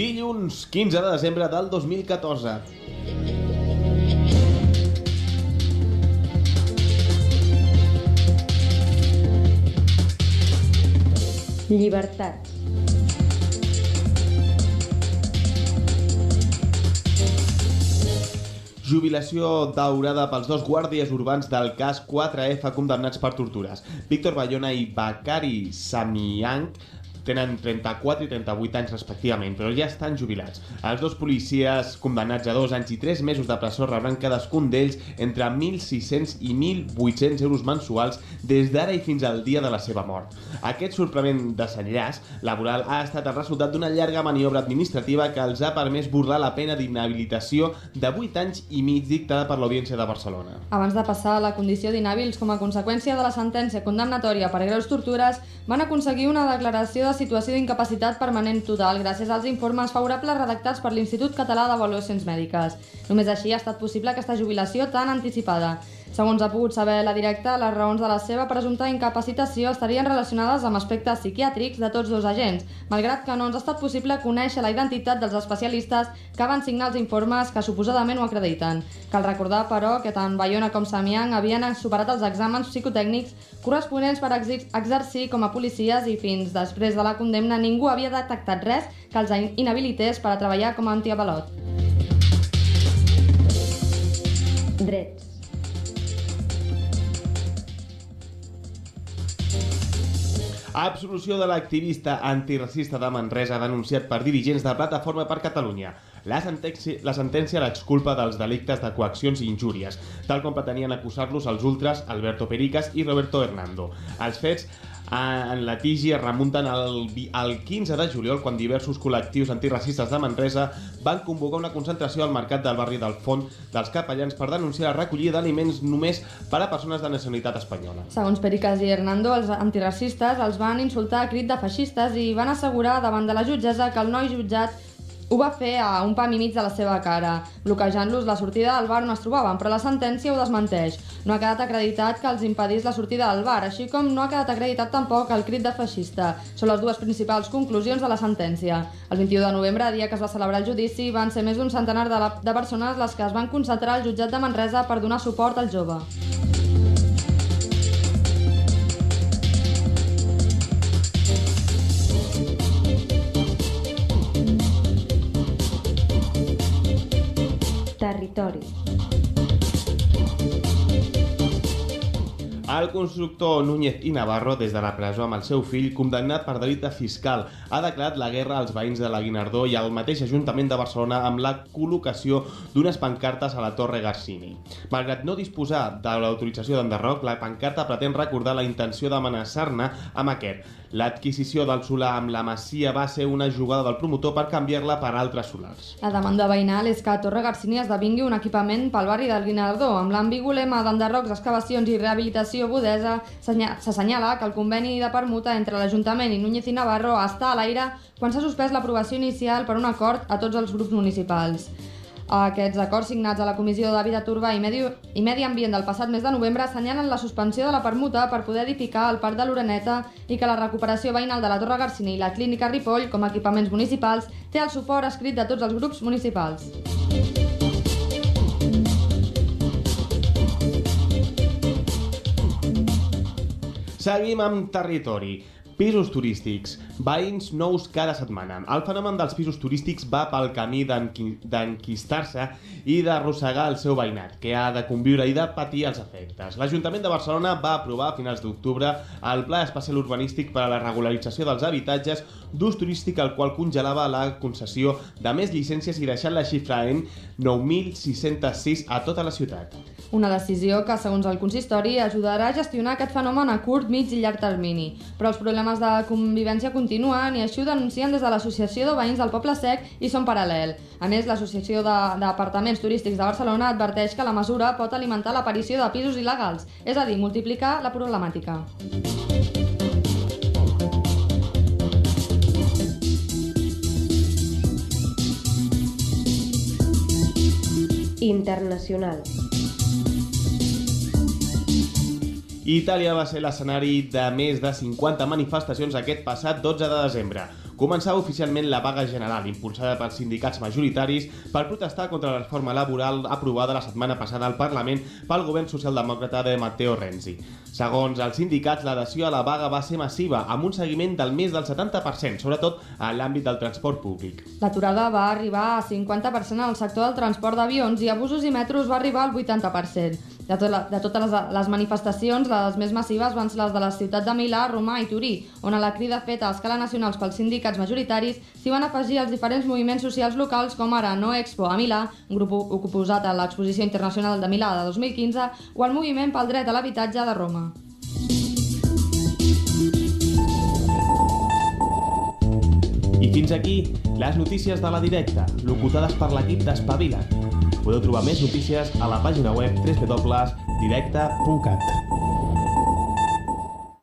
dilluns 15 de desembre del 2014. Llibertat. Jubilació daurada pels dos guàrdies urbans del cas 4F condemnats per tortures. Víctor Bayona i Bakari Samiang tenen 34 i 38 anys respectivament, però ja estan jubilats. Els dos policies condemnats a dos anys i tres mesos de presó rebran cadascun d'ells entre 1.600 i 1.800 euros mensuals des d'ara i fins al dia de la seva mort. Aquest sorprenent desenllaç laboral ha estat el resultat d'una llarga maniobra administrativa que els ha permès burlar la pena d'inhabilitació de 8 anys i mig dictada per l'Audiència de Barcelona. Abans de passar a la condició d'inhàbils com a conseqüència de la sentència condemnatòria per greus tortures, van aconseguir una declaració de situació d'incapacitat permanent total gràcies als informes favorables redactats per l'Institut Català d'Avaluacions Mèdiques. Només així ha estat possible aquesta jubilació tan anticipada. Segons ha pogut saber la directa, les raons de la seva presumpta incapacitació estarien relacionades amb aspectes psiquiàtrics de tots dos agents, malgrat que no ens ha estat possible conèixer la identitat dels especialistes que van signar els informes que suposadament ho acrediten. Cal recordar, però, que tant Bayona com Samiang havien superat els exàmens psicotècnics corresponents per exercir com a policies i fins després de la condemna ningú havia detectat res que els inhabilités per a treballar com a antiavalot. Drets. Absolució de l'activista antiracista de Manresa denunciat per dirigents de Plataforma per Catalunya. La sentència, la sentència l'exculpa dels delictes de coaccions i injúries, tal com pretenien acusar-los els ultras Alberto Pericas i Roberto Hernando. Els fets en litigi es remunten al, al 15 de juliol quan diversos col·lectius antiracistes de Manresa van convocar una concentració al mercat del barri del Font dels Capellans per denunciar la recollida d'aliments només per a persones de nacionalitat espanyola. Segons Pericas i Hernando, els antiracistes els van insultar a crit de feixistes i van assegurar davant de la jutgessa que el noi jutjat ho va fer a un pam i mig de la seva cara, bloquejant-los la sortida del bar on es trobaven, però la sentència ho desmenteix. No ha quedat acreditat que els impedís la sortida del bar, així com no ha quedat acreditat tampoc el crit de feixista. Són les dues principals conclusions de la sentència. El 21 de novembre, dia que es va celebrar el judici, van ser més d'un centenar de, la, de persones les que es van concentrar al jutjat de Manresa per donar suport al jove. Territori. El constructor Núñez i Navarro, des de la presó amb el seu fill, condemnat per delicte fiscal, ha declarat la guerra als veïns de la Guinardó i al mateix Ajuntament de Barcelona amb la col·locació d'unes pancartes a la Torre Garcini. Malgrat no disposar de l'autorització d'enderroc, la pancarta pretén recordar la intenció d'amenaçar-ne amb aquest. L'adquisició del solar amb la Masia va ser una jugada del promotor per canviar-la per altres solars. La demanda veïnal és que Torre Garcini esdevingui un equipament pel barri del Guinardó, amb l'ambigu lema d'enderrocs, excavacions i rehabilitació Budesa, s'assenyala que el conveni de permuta entre l'Ajuntament i Núñez i Navarro està a l'aire quan s'ha suspès l'aprovació inicial per un acord a tots els grups municipals. Aquests acords signats a la Comissió d'Hàbitat Urbà i Medi, i Medi Ambient del passat mes de novembre assenyalen la suspensió de la permuta per poder edificar el Parc de l'Uraneta i que la recuperació veïnal de la Torre Garcini i la Clínica Ripoll, com a equipaments municipals, té el suport escrit de tots els grups municipals. Seguim amb territori. Pisos turístics, veïns nous cada setmana. El fenomen dels pisos turístics va pel camí d'enquistar-se i d'arrossegar el seu veïnat, que ha de conviure i de patir els efectes. L'Ajuntament de Barcelona va aprovar a finals d'octubre el Pla Especial Urbanístic per a la regularització dels habitatges d'ús turístic, el qual congelava la concessió de més llicències i deixant la xifra en 9.606 a tota la ciutat. Una decisió que, segons el consistori, ajudarà a gestionar aquest fenomen a curt, mig i llarg termini. Però els problemes de convivència continuen i així ho denuncien des de l'Associació de Veïns del Poble Sec i són paral·lel. A més, l'Associació d'Apartaments Turístics de Barcelona adverteix que la mesura pot alimentar l'aparició de pisos il·legals, és a dir, multiplicar la problemàtica. Internacional. Itàlia va ser l'escenari de més de 50 manifestacions aquest passat 12 de desembre. Començava oficialment la vaga general, impulsada pels sindicats majoritaris per protestar contra la reforma laboral aprovada la setmana passada al Parlament pel govern socialdemòcrata de Matteo Renzi. Segons els sindicats, l'adhesió a la vaga va ser massiva, amb un seguiment del més del 70%, sobretot a l'àmbit del transport públic. L'aturada va arribar a 50% al sector del transport d'avions i a busos i metros va arribar al 80%. De, tot la, de totes les, les manifestacions, les més massives van ser les de les ciutats de Milà, Romà i Turí, on a la crida feta a escala nacionals pels sindicats majoritaris s'hi van afegir els diferents moviments socials locals com ara No Expo a Milà, un grup oposat a l'Exposició Internacional de Milà de 2015, o el Moviment pel Dret a l'Habitatge de Roma. I fins aquí les notícies de la directa, locutades per l'equip d'Espavila. Podeu trobar més notícies a la pàgina web www.directa.cat.